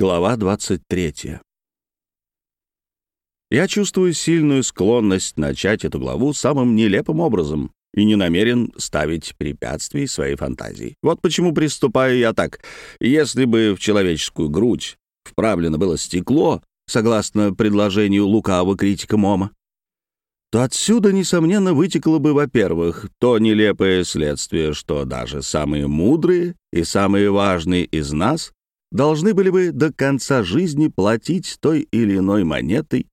Глава 23. Я чувствую сильную склонность начать эту главу самым нелепым образом и не намерен ставить препятствий своей фантазии. Вот почему приступаю я так. Если бы в человеческую грудь вправлено было стекло, согласно предложению лукавого критика Мома, то отсюда, несомненно, вытекло бы, во-первых, то нелепое следствие, что даже самые мудрые и самые важные из нас должны были бы до конца жизни платить той или иной монетой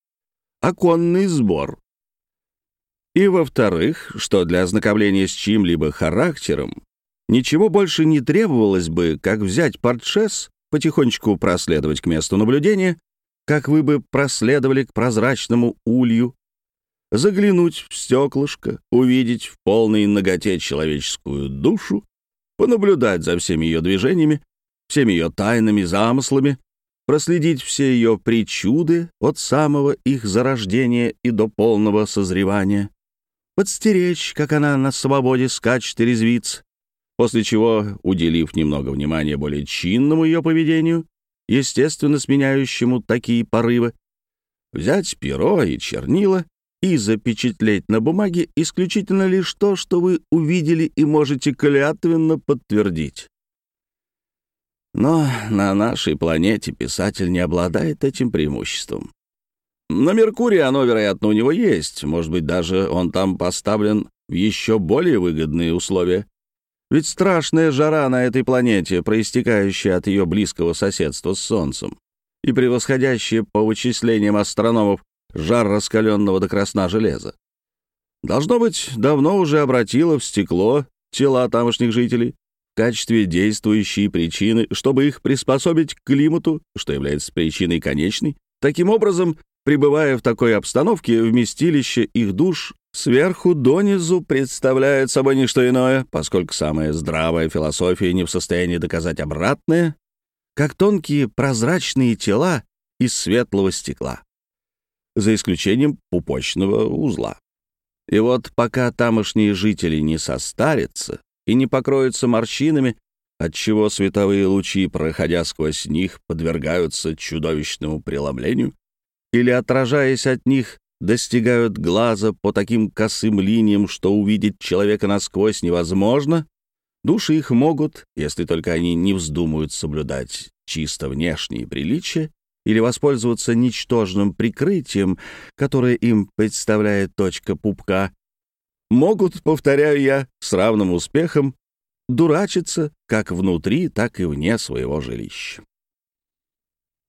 оконный сбор. И, во-вторых, что для ознакомления с чьим-либо характером ничего больше не требовалось бы, как взять портшес, потихонечку проследовать к месту наблюдения, как вы бы проследовали к прозрачному улью, заглянуть в стеклышко, увидеть в полной ноготе человеческую душу, понаблюдать за всеми ее движениями, всеми ее тайными замыслами, проследить все ее причуды от самого их зарождения и до полного созревания, подстеречь, как она на свободе скачет и резвится, после чего, уделив немного внимания более чинному ее поведению, естественно сменяющему такие порывы, взять перо и чернила и запечатлеть на бумаге исключительно лишь то, что вы увидели и можете клятвенно подтвердить. Но на нашей планете писатель не обладает этим преимуществом. На Меркурии оно, вероятно, у него есть. Может быть, даже он там поставлен в еще более выгодные условия. Ведь страшная жара на этой планете, проистекающая от ее близкого соседства с Солнцем, и превосходящая по вычислениям астрономов жар раскаленного до красна железа, должно быть, давно уже обратила в стекло тела тамошних жителей, качестве действующей причины, чтобы их приспособить к климату, что является причиной конечной. Таким образом, пребывая в такой обстановке, вместилище их душ сверху донизу представляет собой не что иное, поскольку самая здравая философия не в состоянии доказать обратное, как тонкие прозрачные тела из светлого стекла, за исключением пупочного узла. И вот пока тамошние жители не состарятся, и не покроются морщинами, отчего световые лучи, проходя сквозь них, подвергаются чудовищному преломлению, или, отражаясь от них, достигают глаза по таким косым линиям, что увидеть человека насквозь невозможно, души их могут, если только они не вздумают соблюдать чисто внешние приличия или воспользоваться ничтожным прикрытием, которое им представляет точка пупка, могут, повторяю я, с равным успехом дурачиться как внутри, так и вне своего жилища.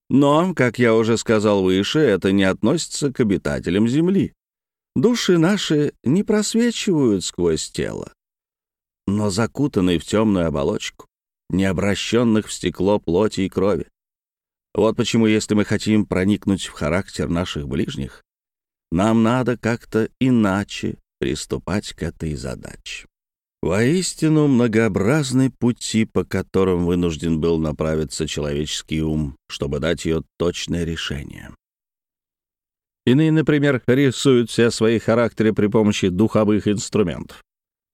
Но, как я уже сказал выше, это не относится к обитателям Земли. Души наши не просвечивают сквозь тело, но закутаны в темную оболочку, не обращенных в стекло плоти и крови. Вот почему, если мы хотим проникнуть в характер наших ближних, нам надо как-то иначе приступать к этой задаче. Воистину многообразны пути, по которым вынужден был направиться человеческий ум, чтобы дать ее точное решение. Иные, например, рисуют все свои характеры при помощи духовых инструментов.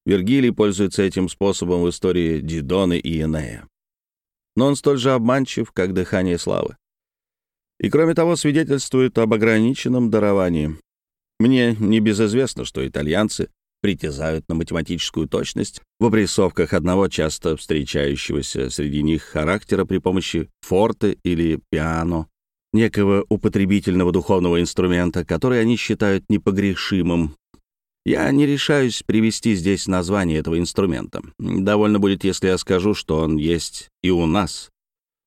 Вергилий пользуется этим способом в истории Дидоны и Енея. Но он столь же обманчив, как дыхание славы. И, кроме того, свидетельствует об ограниченном даровании. Мне не безызвестно, что итальянцы притязают на математическую точность в обрисовках одного часто встречающегося среди них характера при помощи форте или пиано, некого употребительного духовного инструмента, который они считают непогрешимым. Я не решаюсь привести здесь название этого инструмента. Довольно будет, если я скажу, что он есть и у нас.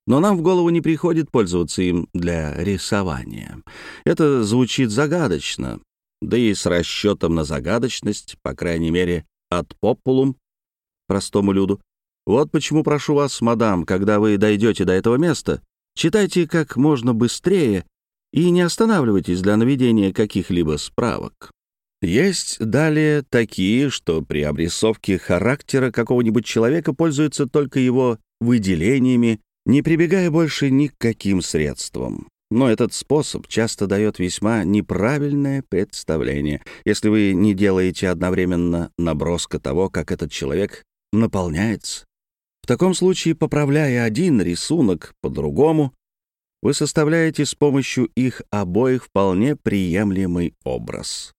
Но нам в голову не приходит пользоваться им для рисования. Это звучит загадочно, да и с расчетом на загадочность, по крайней мере, от популум, простому люду. Вот почему прошу вас, мадам, когда вы дойдете до этого места, читайте как можно быстрее и не останавливайтесь для наведения каких-либо справок. Есть далее такие, что при обрисовке характера какого-нибудь человека пользуются только его выделениями, не прибегая больше ни к каким средствам. Но этот способ часто дает весьма неправильное представление, если вы не делаете одновременно наброска того, как этот человек наполняется. В таком случае, поправляя один рисунок по другому, вы составляете с помощью их обоих вполне приемлемый образ.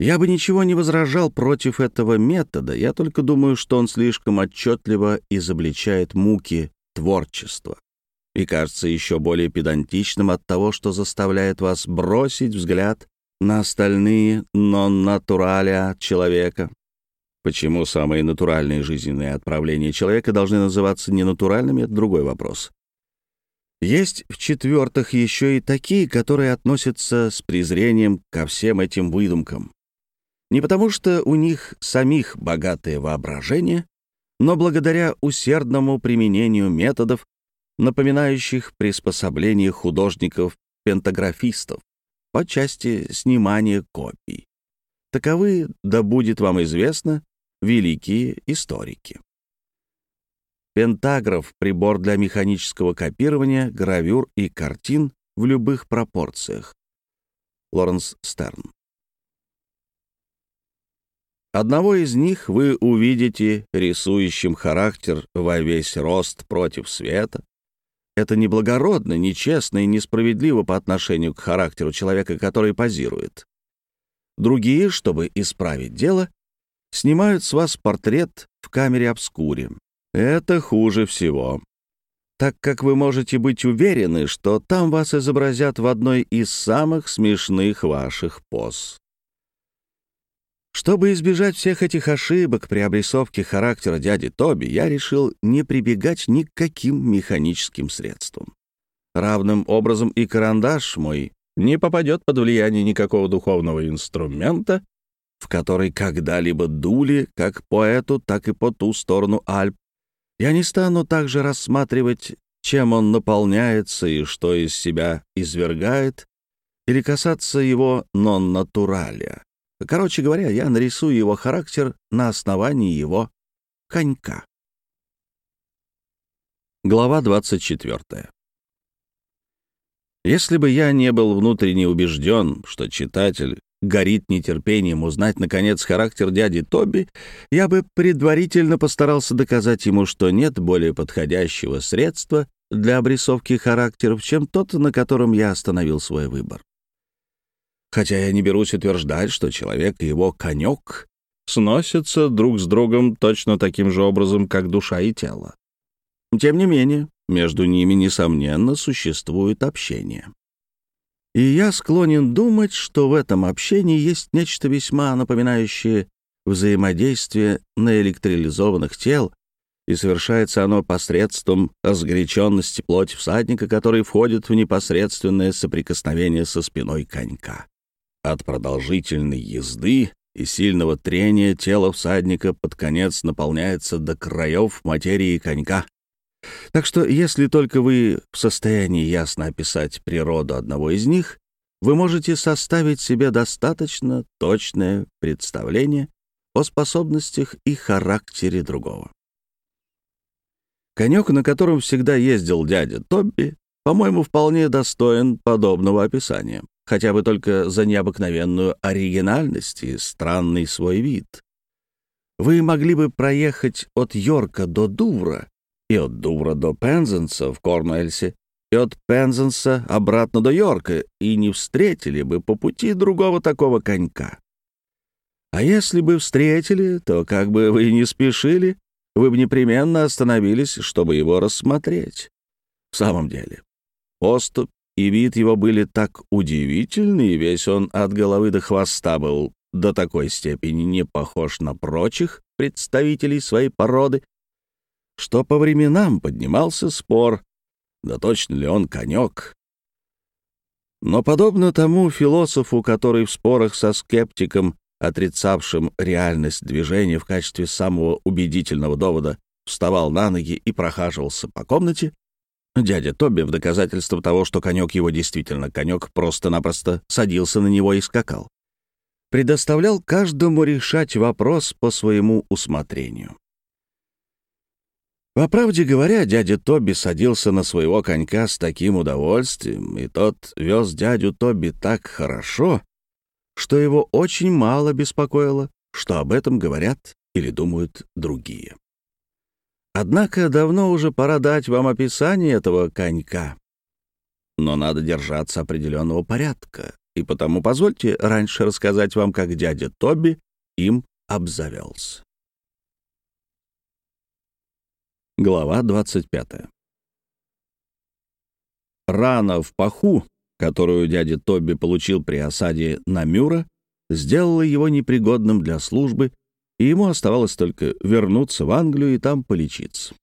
Я бы ничего не возражал против этого метода, я только думаю, что он слишком отчетливо изобличает муки творчества и кажется еще более педантичным от того, что заставляет вас бросить взгляд на остальные нон-натуралия человека. Почему самые натуральные жизненные отправления человека должны называться ненатуральными — это другой вопрос. Есть, в-четвертых, еще и такие, которые относятся с презрением ко всем этим выдумкам. Не потому что у них самих богатое воображение, но благодаря усердному применению методов, напоминающих приспособление художников-пентаграфистов по части снимания копий. Таковы, да будет вам известно, великие историки. Пентаграф — прибор для механического копирования, гравюр и картин в любых пропорциях. Лоренс Стерн. Одного из них вы увидите рисующим характер во весь рост против света. Это неблагородно, нечестно и несправедливо по отношению к характеру человека, который позирует. Другие, чтобы исправить дело, снимают с вас портрет в камере обскуре, это хуже всего, так как вы можете быть уверены, что там вас изобразят в одной из самых смешных ваших поз. Чтобы избежать всех этих ошибок при обрисовке характера дяди Тоби, я решил не прибегать ни к каким механическим средствам. Равным образом и карандаш мой не попадет под влияние никакого духовного инструмента, в который когда-либо дули как поэту, так и по ту сторону Альп, я не стану также рассматривать, чем он наполняется и что из себя извергает, или касаться его нон-натуралия. Короче говоря, я нарисую его характер на основании его конька. Глава 24. Если бы я не был внутренне убежден, что читатель горит нетерпением узнать, наконец, характер дяди Тоби, я бы предварительно постарался доказать ему, что нет более подходящего средства для обрисовки характеров, чем тот, на котором я остановил свой выбор. Хотя я не берусь утверждать, что человек и его конек сносятся друг с другом точно таким же образом, как душа и тело. Тем не менее, между ними, несомненно, существует общение. И я склонен думать, что в этом общении есть нечто весьма напоминающее взаимодействие наэлектролизованных тел, и совершается оно посредством разгоряченности плоти всадника, который входит в непосредственное соприкосновение со спиной конька. От продолжительной езды и сильного трения тело всадника под конец наполняется до краев материи конька, так что, если только вы в состоянии ясно описать природу одного из них, вы можете составить себе достаточно точное представление о способностях и характере другого. Конек, на котором всегда ездил дядя Тобби, по-моему, вполне достоин подобного описания, хотя бы только за необыкновенную оригинальность и странный свой вид. Вы могли бы проехать от Йорка до Дувра и от Дувра до Пензенса в Корнуэльсе, и от Пензенса обратно до Йорка, и не встретили бы по пути другого такого конька. А если бы встретили, то как бы вы не спешили, вы бы непременно остановились, чтобы его рассмотреть. В самом деле, поступ и вид его были так удивительны, и весь он от головы до хвоста был до такой степени не похож на прочих представителей своей породы, что по временам поднимался спор, да точно ли он конек. Но подобно тому философу, который в спорах со скептиком, отрицавшим реальность движения в качестве самого убедительного довода, вставал на ноги и прохаживался по комнате, дядя Тоби в доказательство того, что конек его действительно конек, просто-напросто садился на него и скакал. Предоставлял каждому решать вопрос по своему усмотрению. По правде говоря, дядя Тоби садился на своего конька с таким удовольствием, и тот вез дядю Тоби так хорошо, что его очень мало беспокоило, что об этом говорят или думают другие. Однако давно уже пора дать вам описание этого конька, но надо держаться определенного порядка, и потому позвольте раньше рассказать вам, как дядя Тоби им обзавелся. Глава 25. Рана в паху, которую дядя Тоби получил при осаде Намюра, сделала его непригодным для службы, и ему оставалось только вернуться в Англию и там полечиться.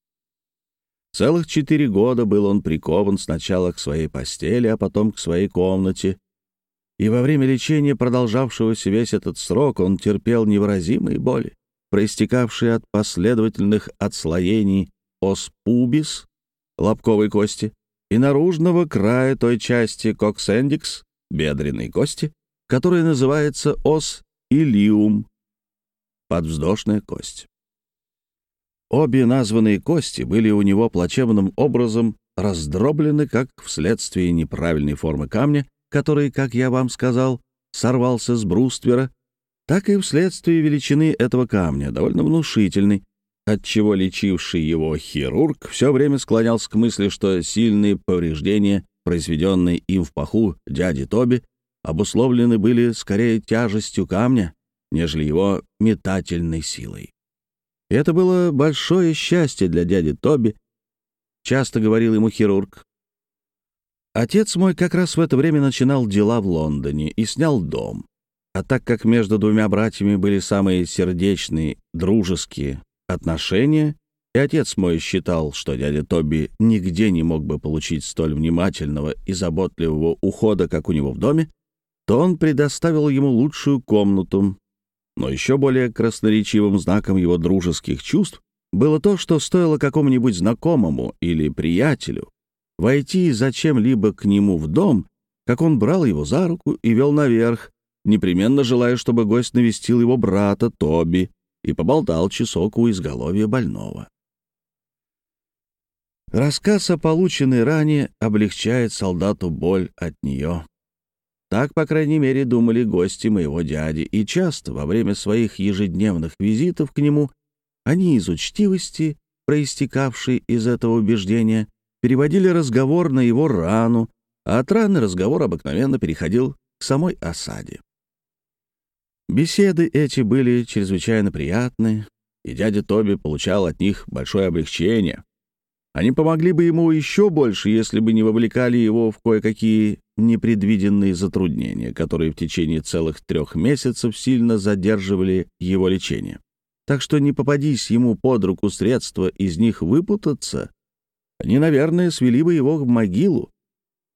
Целых четыре года был он прикован сначала к своей постели, а потом к своей комнате, и во время лечения, продолжавшегося весь этот срок, он терпел невыразимые боли, проистекавшие от последовательных отслоений оспубис, лобковой кости, и наружного края той части коксендикс, бедренной кости, которая называется ос илиум, подвздошная кость. Обе названные кости были у него плачевным образом раздроблены как вследствие неправильной формы камня, который, как я вам сказал, сорвался с бруствера, так и вследствие величины этого камня, довольно внушительной, отчего лечивший его хирург все время склонялся к мысли, что сильные повреждения, произведенные им в паху дяди Тоби, обусловлены были скорее тяжестью камня, нежели его метательной силой. И это было большое счастье для дяди Тоби, часто говорил ему хирург. Отец мой как раз в это время начинал дела в Лондоне и снял дом. А так как между двумя братьями были самые сердечные, дружеские отношения, и отец мой считал, что дядя Тоби нигде не мог бы получить столь внимательного и заботливого ухода, как у него в доме, то он предоставил ему лучшую комнату, но еще более красноречивым знаком его дружеских чувств было то, что стоило какому-нибудь знакомому или приятелю войти зачем-либо к нему в дом, как он брал его за руку и вел наверх, непременно желая, чтобы гость навестил его брата Тоби и поболтал часок у изголовья больного. Рассказ о полученной ране облегчает солдату боль от нее. Так, по крайней мере, думали гости моего дяди, и часто во время своих ежедневных визитов к нему они из учтивости, проистекавшей из этого убеждения, переводили разговор на его рану, а от раны разговор обыкновенно переходил к самой осаде. Беседы эти были чрезвычайно приятны, и дядя Тоби получал от них большое облегчение. Они помогли бы ему еще больше, если бы не вовлекали его в кое-какие непредвиденные затруднения, которые в течение целых трех месяцев сильно задерживали его лечение. Так что не попадись ему под руку средства из них выпутаться, они, наверное, свели бы его в могилу.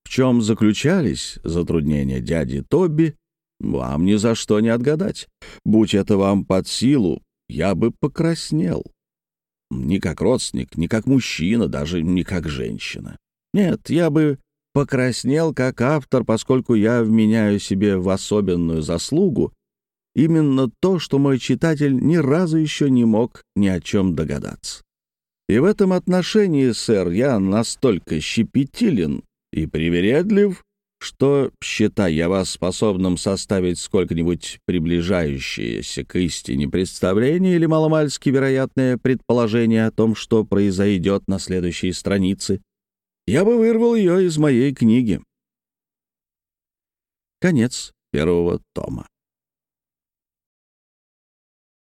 В чем заключались затруднения дяди Тоби, вам ни за что не отгадать. Будь это вам под силу, я бы покраснел. Не как родственник, не как мужчина, даже не как женщина. Нет, я бы покраснел как автор, поскольку я вменяю себе в особенную заслугу именно то, что мой читатель ни разу еще не мог ни о чем догадаться. И в этом отношении, сэр, я настолько щепетилен и привередлив, что, считая вас способным составить сколько-нибудь приближающееся к истине представление или маломальски вероятное предположение о том, что произойдет на следующей странице, я бы вырвал ее из моей книги. Конец первого тома.